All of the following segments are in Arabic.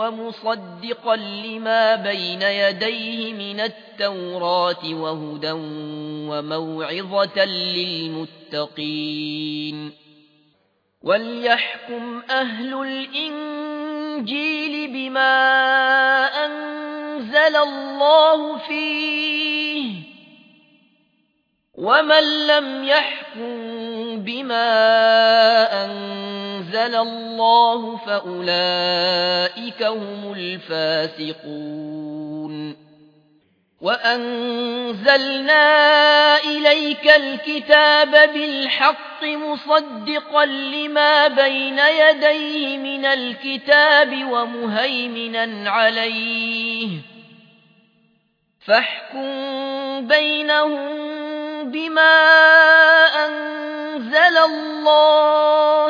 ومصدقا لما بين يديه من التوراة وهدى وموعظة للمتقين. وليحكم أهل الإنجيل بما أنزل الله فيه ومن لم يحكم بما أنزل الله فأولئك هم الفاسقون وأنزلنا إليك الكتاب بالحق مصدقا لما بين يديه من الكتاب ومهيمنا عليه فاحكم بينهم بما أنزل الله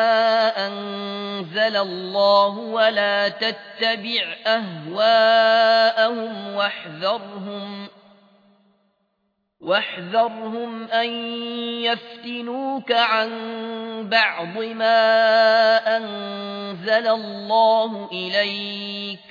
أنزل الله ولا تتبع أهواءهم واحذرهم واحذرهم أن يفتنوك عن بعض ما أنزل الله إليك